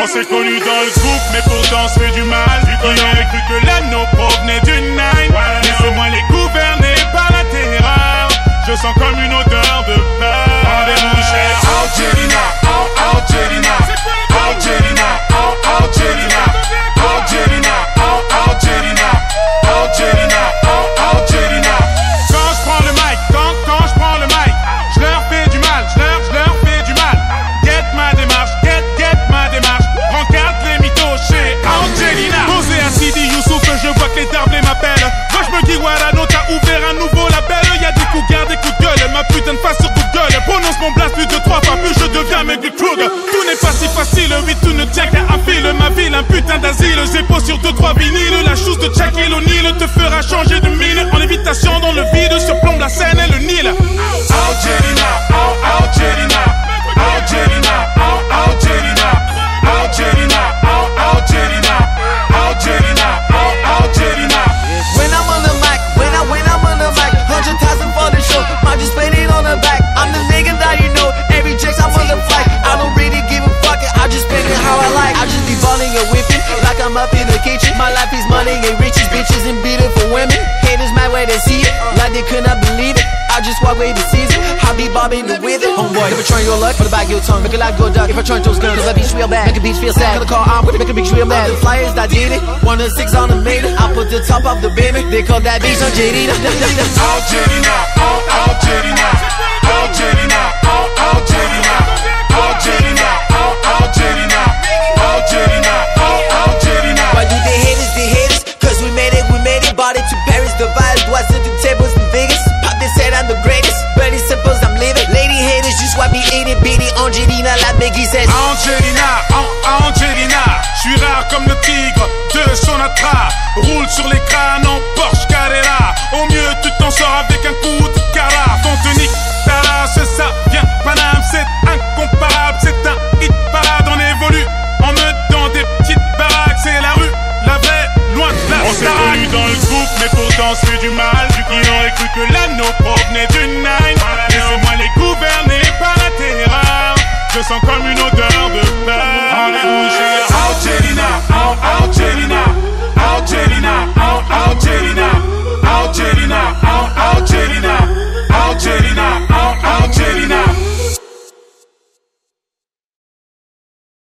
On s'est connus dans le groupe, mais pourtant se fait du mal. D'asile. J'ai sur deux, trois vinyles. La chose de Shaquille O'Neal te fera changer de mine. En lévitation dans le vide, My life is money and riches, bitches and beautiful women. Haters mad way they see it, like they could not believe it. I just walk away the season, I be bobbing the with it. Homeboy, I try your luck, put it back your tongue, make it like go duck. If I try those guns, cause I beats real bad, make a beach feel sad. Call the car, I'm with it, make a beach real mad. The flyers that did it, one of six on the meter. I put the top off the baby, they call that beach on JD. Algerina, Al Algerina, Algerina, Al Angelina, An- Angelina, je suis rare comme le tigre de Sonatra. Roule sur les crânes en Porsche Carrera. Au mieux, tu t'en sors avec un coup de cara. Fontenay, ta race, ça vient Paname, c'est incomparable. C'est un hit parade, on évolue en meute dans des petites baraques. C'est la rue, la vraie, loin de la On s'est dans le groupe, mais pourtant c'est du mal. Qui aurait cru que l'anneau provenait d'une nine. Comme une odeur de